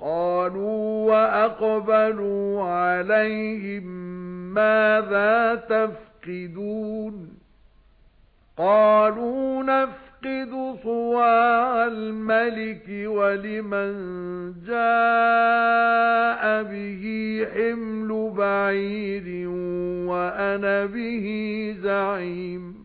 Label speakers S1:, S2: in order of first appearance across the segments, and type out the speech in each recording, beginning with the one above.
S1: قَالُوا وَأَقْبَلُوا عَلَيْهِمْ مَاذَا تَفْقِدُونَ؟ قَالُوا نَفْقِدُ صُوَاعَ الْمَلِكِ وَلِمَنْ جَاءَ بِهِ حِمْلُ بَعِيرٍ وَأَنَا بِهِ زَعِيمٌ.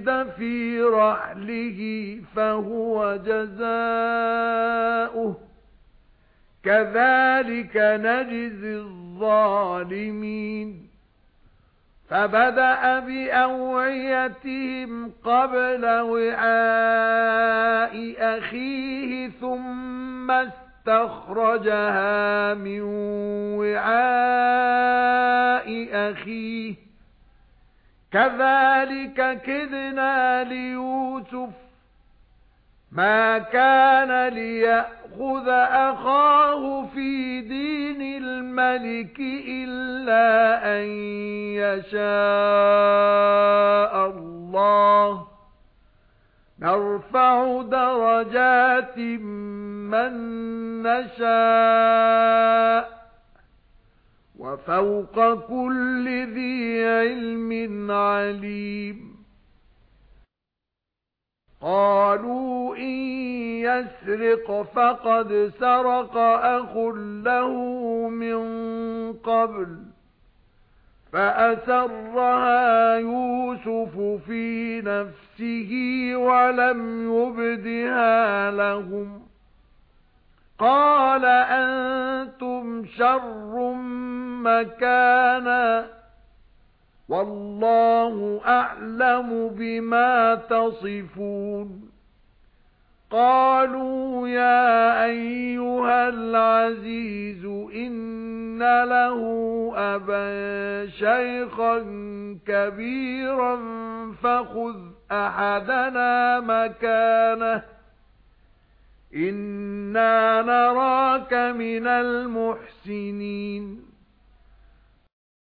S1: وَجَدَ فِي رَحْلِهِ فَهُوَ جَزَاؤُهُ. كَذَلِكَ نَجْزِي الظَّالِمِينَ. فَبَدَأَ بِأَوْعِيَتِهِمْ قَبْلَ وِعَاءِ أَخِيهِ ثُمَّ اسْتَخْرَجَهَا مِنْ وِعَاءِ أَخِيهِ. كَذَلِكَ كِدْنَا لِيُوسُفَ مَا كَانَ لِيَأْخُذَ أَخَاهُ فِي دِينِ الْمَلِكِ إِلَّا أَن يَشَاءَ اللَّهُ. نَرْفَعُ دَرَجَاتٍ مَّن نَّشَاءُ. وَفَوْقَ كُلِّ ذِي عِلْمٍ عَلِيمٌ. قَالُوا إِن يَسْرِقْ فَقَدْ سَرَقَ أَخٌ لَّهُ مِن قَبْلُ فَأَسَرَّهَا يُوسُفُ فِي نَفْسِهِ وَلَمْ يُبْدِهَا لَهُمْ. قَالَ أَنتُمْ شَرٌّ مَكَانًا وَاللَّهُ أَعْلَمُ بِمَا تَصِفُونَ. قَالُوا يَا أَيُّهَا الْعَزِيزُ إِنَّ لَهُ أَبًا شَيْخًا كَبِيرًا فَخُذْ أَحَدَنَا مَكَانَهُ. إِنَّا نَرَاكَ مِنَ الْمُحْسِنِينَ